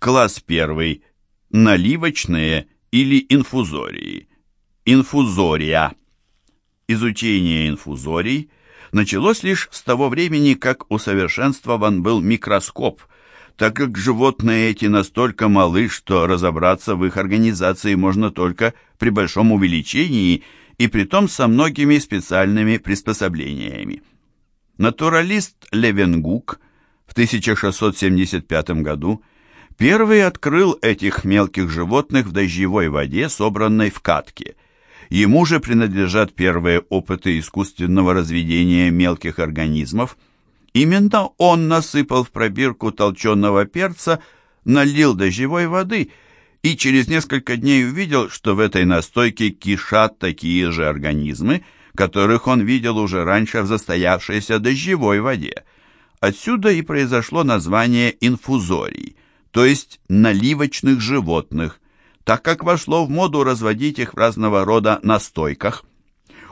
Класс первый. Наливочные или инфузории. Инфузория. Изучение инфузорий началось лишь с того времени, как усовершенствован был микроскоп, так как животные эти настолько малы, что разобраться в их организации можно только при большом увеличении и притом со многими специальными приспособлениями. Натуралист Левенгук в 1675 году первый открыл этих мелких животных в дождевой воде, собранной в катке. Ему же принадлежат первые опыты искусственного разведения мелких организмов. Именно он насыпал в пробирку толченого перца, налил дождевой воды и через несколько дней увидел, что в этой настойке кишат такие же организмы, которых он видел уже раньше в застоявшейся дождевой воде. Отсюда и произошло название инфузорий, то есть наливочных животных, так как вошло в моду разводить их в разного рода настойках.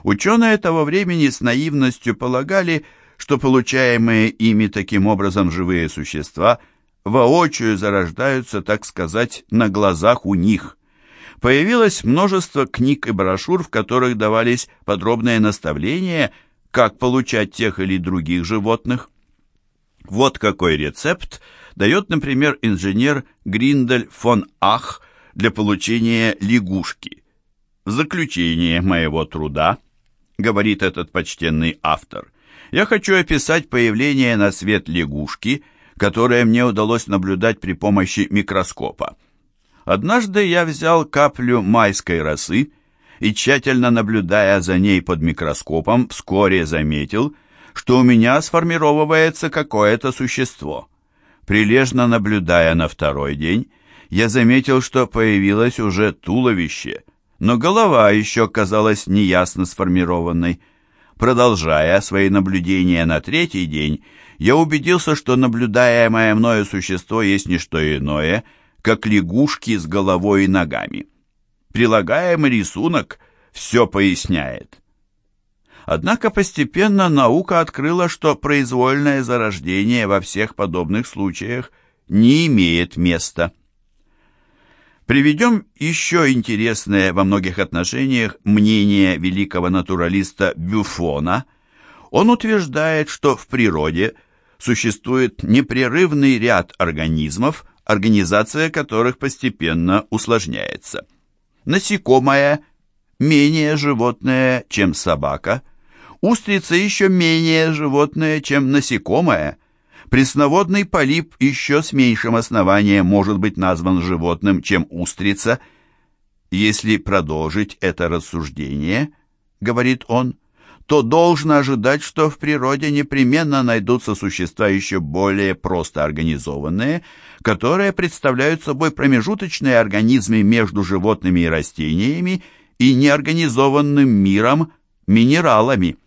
Ученые того времени с наивностью полагали, что получаемые ими таким образом живые существа воочию зарождаются, так сказать, на глазах у них появилось множество книг и брошюр, в которых давались подробные наставления, как получать тех или других животных. Вот какой рецепт дает, например, инженер Гриндель фон Ах для получения лягушки. В заключение моего труда, говорит этот почтенный автор, я хочу описать появление на свет лягушки, которое мне удалось наблюдать при помощи микроскопа. Однажды я взял каплю майской росы и, тщательно наблюдая за ней под микроскопом, вскоре заметил, что у меня сформировывается какое-то существо. Прилежно наблюдая на второй день, я заметил, что появилось уже туловище, но голова еще казалась неясно сформированной. Продолжая свои наблюдения на третий день, я убедился, что наблюдаемое мною существо есть не что иное – как лягушки с головой и ногами. Прилагаемый рисунок все поясняет. Однако постепенно наука открыла, что произвольное зарождение во всех подобных случаях не имеет места. Приведем еще интересное во многих отношениях мнение великого натуралиста Бюфона. Он утверждает, что в природе существует непрерывный ряд организмов, организация которых постепенно усложняется. Насекомое менее животное, чем собака, устрица еще менее животное, чем насекомое, пресноводный полип еще с меньшим основанием может быть назван животным, чем устрица. Если продолжить это рассуждение, говорит он, то должно ожидать, что в природе непременно найдутся существа еще более просто организованные, которые представляют собой промежуточные организмы между животными и растениями и неорганизованным миром, минералами.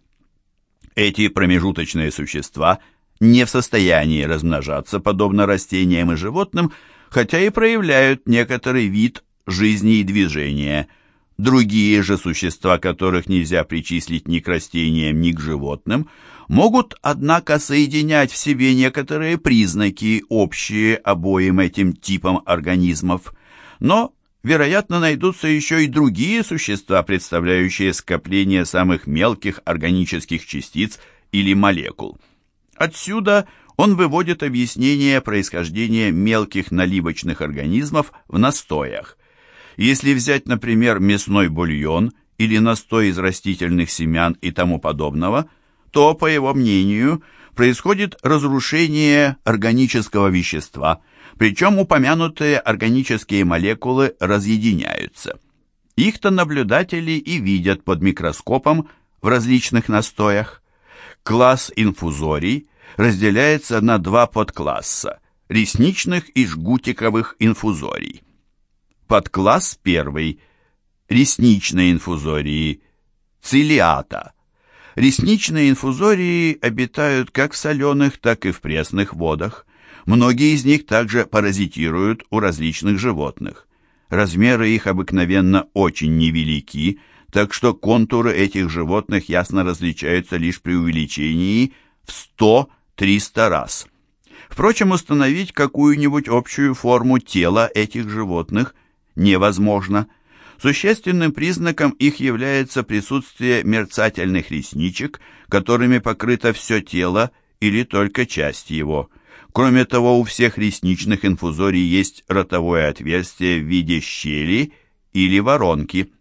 Эти промежуточные существа не в состоянии размножаться, подобно растениям и животным, хотя и проявляют некоторый вид жизни и движения – Другие же существа, которых нельзя причислить ни к растениям, ни к животным, могут, однако, соединять в себе некоторые признаки, общие обоим этим типам организмов. Но, вероятно, найдутся еще и другие существа, представляющие скопление самых мелких органических частиц или молекул. Отсюда он выводит объяснение происхождения мелких наливочных организмов в настоях. Если взять, например, мясной бульон или настой из растительных семян и тому подобного, то, по его мнению, происходит разрушение органического вещества, причем упомянутые органические молекулы разъединяются. Их-то наблюдатели и видят под микроскопом в различных настоях. Класс инфузорий разделяется на два подкласса – ресничных и жгутиковых инфузорий. Подкласс первый. Ресничные инфузории. Цилиата. Ресничные инфузории обитают как в соленых, так и в пресных водах. Многие из них также паразитируют у различных животных. Размеры их обыкновенно очень невелики, так что контуры этих животных ясно различаются лишь при увеличении в 100-300 раз. Впрочем, установить какую-нибудь общую форму тела этих животных невозможно. Существенным признаком их является присутствие мерцательных ресничек, которыми покрыто все тело или только часть его. Кроме того, у всех ресничных инфузорий есть ротовое отверстие в виде щели или воронки.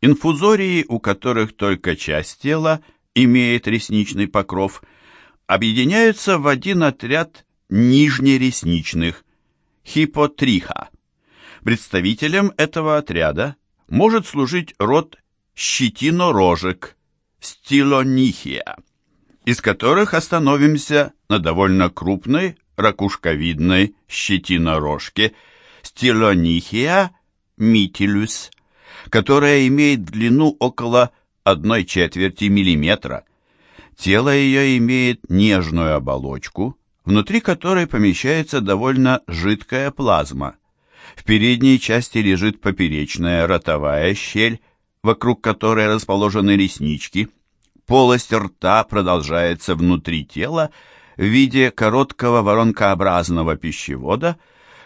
Инфузории, у которых только часть тела имеет ресничный покров, объединяются в один отряд нижнересничных – хипотриха. Представителем этого отряда может служить род щетинорожек – стилонихия, из которых остановимся на довольно крупной ракушковидной щетинорожке стилонихия митилюс, которая имеет длину около одной четверти миллиметра. Тело ее имеет нежную оболочку, внутри которой помещается довольно жидкая плазма. В передней части лежит поперечная ротовая щель, вокруг которой расположены реснички. Полость рта продолжается внутри тела в виде короткого воронкообразного пищевода,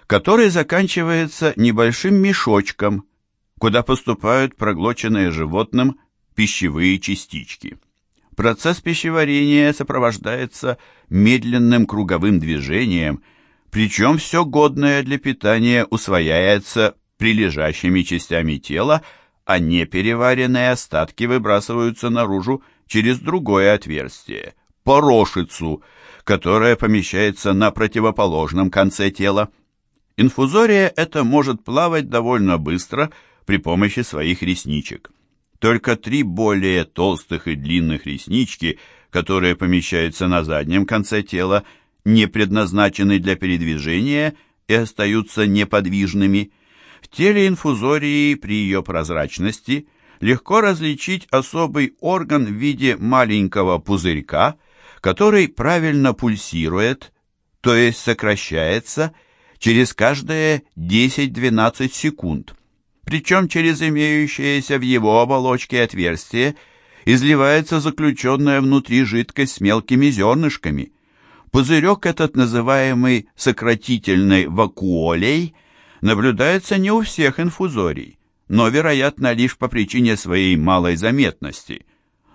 который заканчивается небольшим мешочком, куда поступают проглоченные животным пищевые частички. Процесс пищеварения сопровождается медленным круговым движением, причем все годное для питания усвояется прилежащими частями тела, а непереваренные остатки выбрасываются наружу через другое отверстие – порошицу, которая помещается на противоположном конце тела. Инфузория эта может плавать довольно быстро при помощи своих ресничек. Только три более толстых и длинных реснички, которые помещаются на заднем конце тела, не предназначены для передвижения и остаются неподвижными. В теле инфузории при ее прозрачности легко различить особый орган в виде маленького пузырька, который правильно пульсирует, то есть сокращается через каждые 10-12 секунд причем через имеющееся в его оболочке отверстие изливается заключенная внутри жидкость с мелкими зернышками. Пузырек этот, называемый сократительной вакуолей, наблюдается не у всех инфузорий, но, вероятно, лишь по причине своей малой заметности.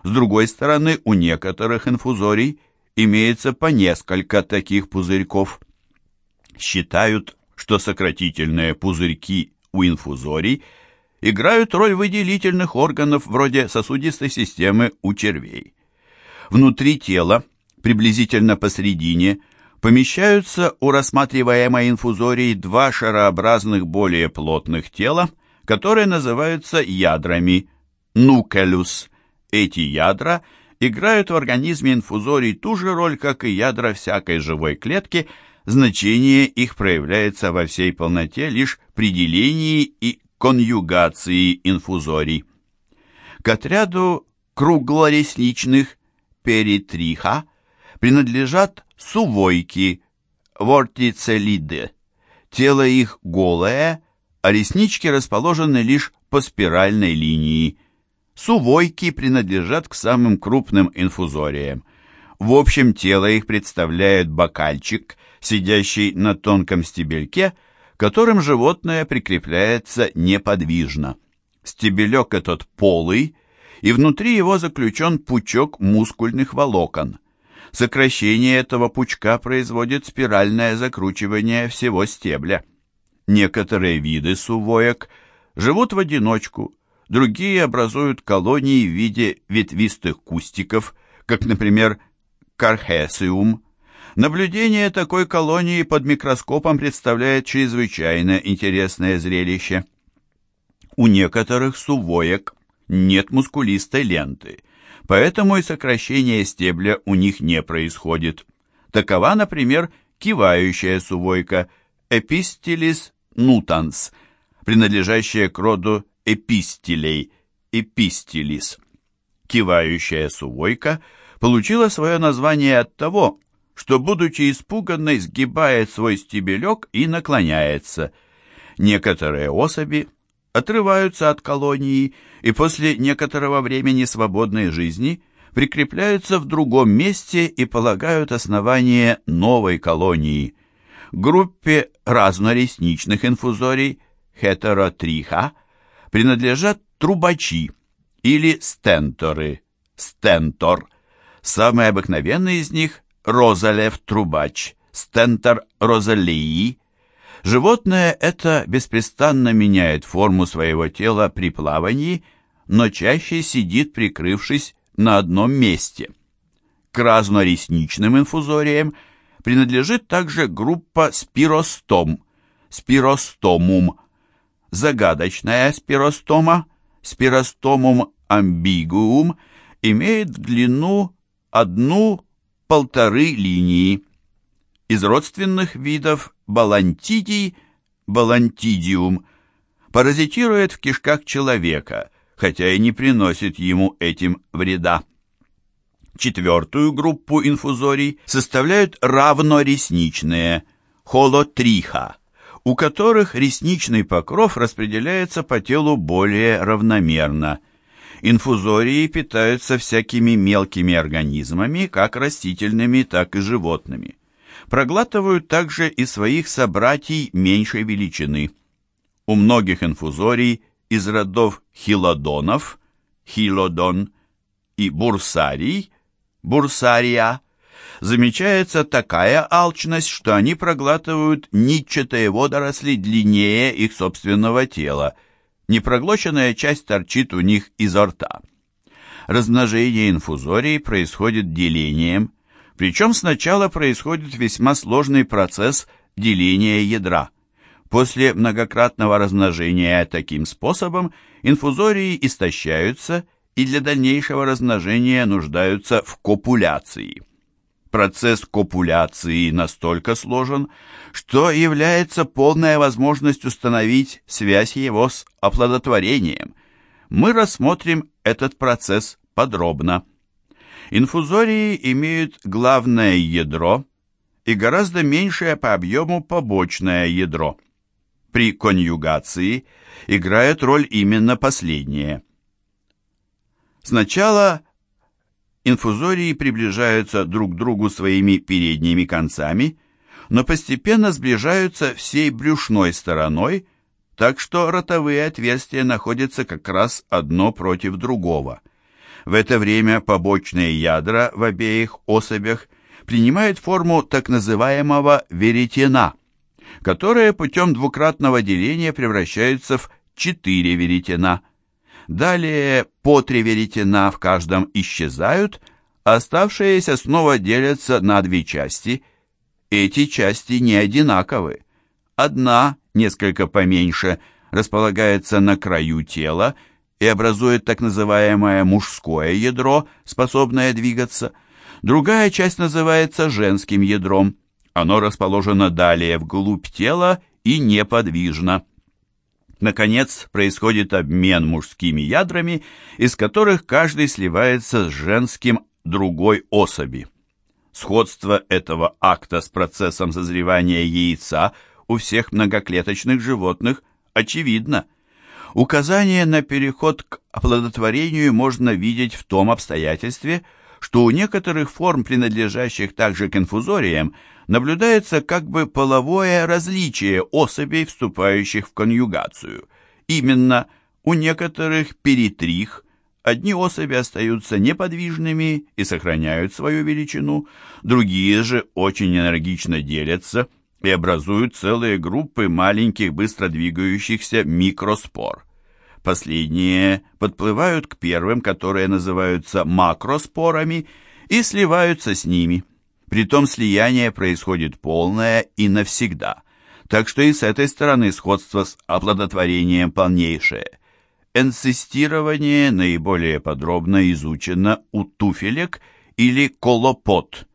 С другой стороны, у некоторых инфузорий имеется по несколько таких пузырьков. Считают, что сократительные пузырьки у инфузорий играют роль выделительных органов вроде сосудистой системы у червей. Внутри тела, приблизительно посередине, помещаются у рассматриваемой инфузории два шарообразных более плотных тела, которые называются ядрами нукелюс. Эти ядра играют в организме инфузорий ту же роль, как и ядра всякой живой клетки – значение их проявляется во всей полноте лишь при делении и конъюгации инфузорий. К отряду круглоресничных перитриха принадлежат сувойки, вортицелиды. Тело их голое, а реснички расположены лишь по спиральной линии. Сувойки принадлежат к самым крупным инфузориям. В общем, тело их представляет бокальчик – сидящий на тонком стебельке, которым животное прикрепляется неподвижно. Стебелек этот полый, и внутри его заключен пучок мускульных волокон. Сокращение этого пучка производит спиральное закручивание всего стебля. Некоторые виды сувоек живут в одиночку, другие образуют колонии в виде ветвистых кустиков, как, например, кархесиум, Наблюдение такой колонии под микроскопом представляет чрезвычайно интересное зрелище. У некоторых сувоек нет мускулистой ленты, поэтому и сокращение стебля у них не происходит. Такова, например, кивающая сувойка Epistelis nutans, принадлежащая к роду эпистилей, эпистилис. Кивающая сувойка получила свое название от того, что, будучи испуганной, сгибает свой стебелек и наклоняется. Некоторые особи отрываются от колонии и после некоторого времени свободной жизни прикрепляются в другом месте и полагают основание новой колонии. Группе разноресничных инфузорий хетеротриха принадлежат трубачи или стенторы, стентор. Самый обыкновенный из них – розалев-трубач, стентор розалии. Животное это беспрестанно меняет форму своего тела при плавании, но чаще сидит, прикрывшись на одном месте. К разноресничным инфузориям принадлежит также группа спиростом, спиростомум, загадочная спиростома, спиростомум амбигуум, имеет в длину одну-полторы линии. Из родственных видов балантидий, балантидиум, паразитирует в кишках человека, хотя и не приносит ему этим вреда. Четвертую группу инфузорий составляют равноресничные, холотриха, у которых ресничный покров распределяется по телу более равномерно. Инфузории питаются всякими мелкими организмами, как растительными, так и животными. Проглатывают также и своих собратьей меньшей величины. У многих инфузорий из родов хилодонов, хилодон, и бурсарий, бурсария, замечается такая алчность, что они проглатывают нитчатые водоросли длиннее их собственного тела. Непроглоченная часть торчит у них изо рта. Размножение инфузорий происходит делением, причем сначала происходит весьма сложный процесс деления ядра. После многократного размножения таким способом инфузории истощаются и для дальнейшего размножения нуждаются в копуляции. Процесс копуляции настолько сложен, что является полная возможность установить связь его с оплодотворением. Мы рассмотрим этот процесс подробно. Инфузории имеют главное ядро и гораздо меньшее по объему побочное ядро. При конъюгации играет роль именно последнее. Сначала инфузории приближаются друг к другу своими передними концами, но постепенно сближаются всей брюшной стороной, так что ротовые отверстия находятся как раз одно против другого. В это время побочные ядра в обеих особях принимают форму так называемого веретена, которое путем двукратного деления превращается в четыре веретена – Далее по три веретена в каждом исчезают, оставшиеся снова делятся на две части. Эти части не одинаковы. Одна, несколько поменьше, располагается на краю тела и образует так называемое мужское ядро, способное двигаться. Другая часть называется женским ядром. Оно расположено далее вглубь тела и неподвижно. Наконец, происходит обмен мужскими ядрами, из которых каждый сливается с женским другой особи. Сходство этого акта с процессом созревания яйца у всех многоклеточных животных очевидно. Указание на переход к оплодотворению можно видеть в том обстоятельстве, что у некоторых форм, принадлежащих также к инфузориям, наблюдается как бы половое различие особей, вступающих в конъюгацию. Именно у некоторых перитрих одни особи остаются неподвижными и сохраняют свою величину, другие же очень энергично делятся и образуют целые группы маленьких быстро двигающихся микроспор. Последние подплывают к первым, которые называются макроспорами, и сливаются с ними. Притом слияние происходит полное и навсегда, так что и с этой стороны сходство с оплодотворением полнейшее. Энцистирование наиболее подробно изучено у туфелек или колопод,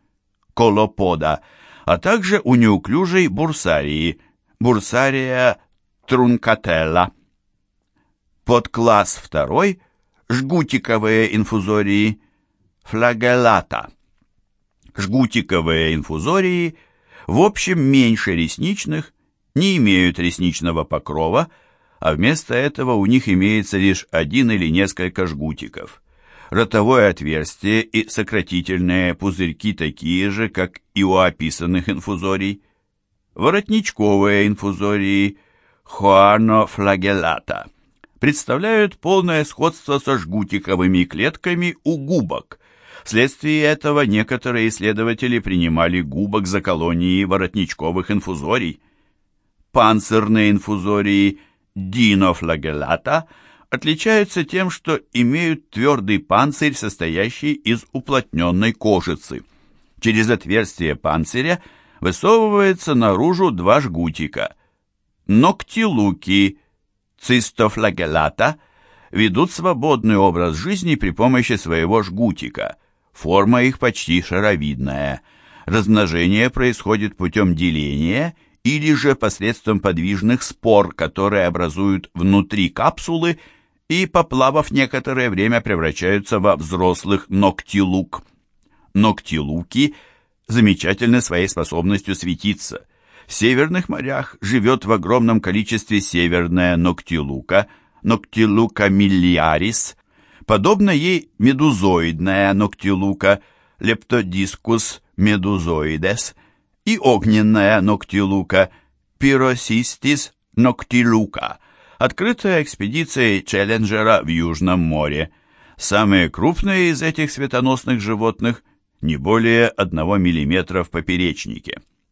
колопода, а также у неуклюжей бурсарии, бурсария трункателла. Подкласс второй – жгутиковые инфузории, флагеллата. Жгутиковые инфузории в общем меньше ресничных, не имеют ресничного покрова, а вместо этого у них имеется лишь один или несколько жгутиков. Ротовое отверстие и сократительные пузырьки такие же, как и у описанных инфузорий. Воротничковые инфузории хоанофлагеллата представляют полное сходство со жгутиковыми клетками у губок. Вследствие этого некоторые исследователи принимали губок за колонии воротничковых инфузорий. Панцирные инфузории динофлагеллата отличаются тем, что имеют твердый панцирь, состоящий из уплотненной кожицы. Через отверстие панциря высовывается наружу два жгутика. Ноктилуки цистофлагеллата ведут свободный образ жизни при помощи своего жгутика. Форма их почти шаровидная. Размножение происходит путем деления или же посредством подвижных спор, которые образуют внутри капсулы и, поплавав некоторое время, превращаются во взрослых ногтилук. Ногтилуки замечательны своей способностью светиться. В северных морях живет в огромном количестве северная ногтилука, ногтилука миллиарис, подобно ей медузоидная ногтилука, лептодискус медузоидес – и огненная ноктилука Пиросистис ноктилука, открытая экспедицией Челленджера в Южном море. Самые крупные из этих светоносных животных не более 1 мм в поперечнике.